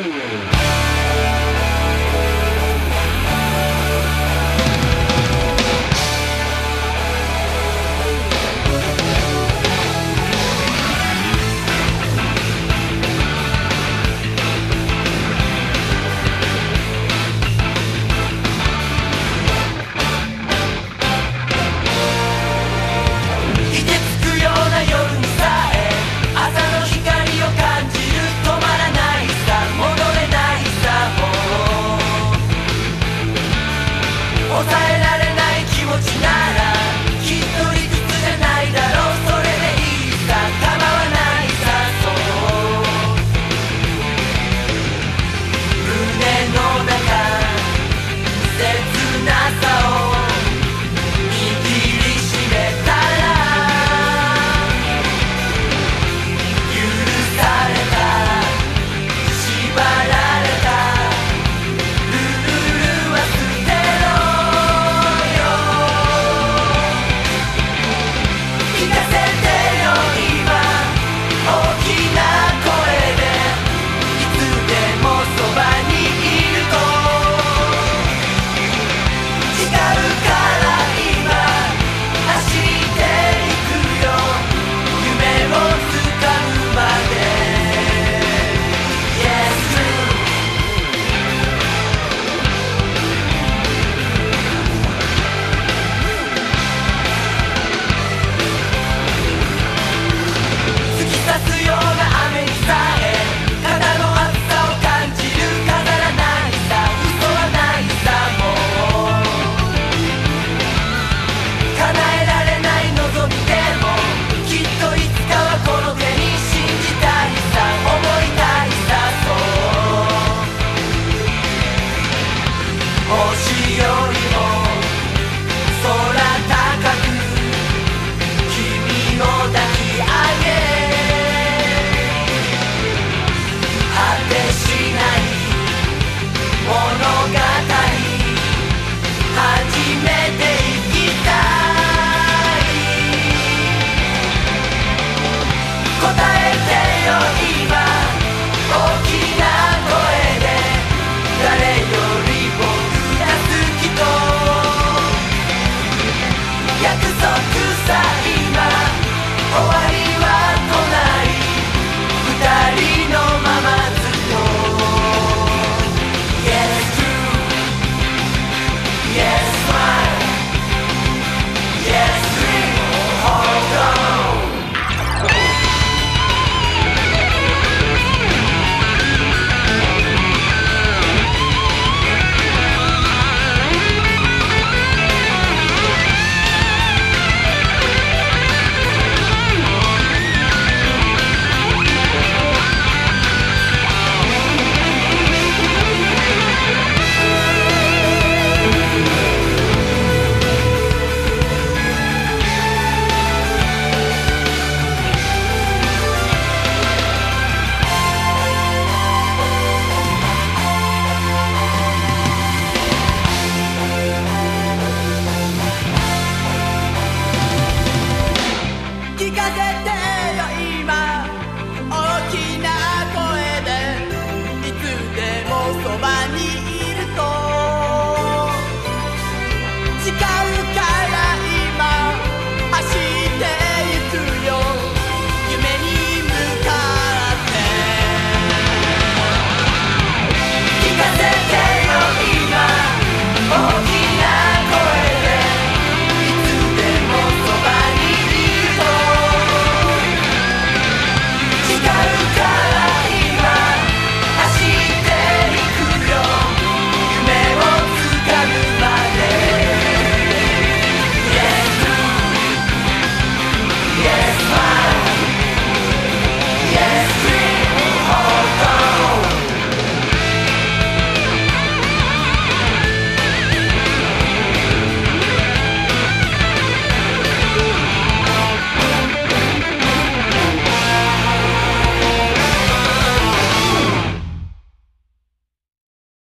Ooh.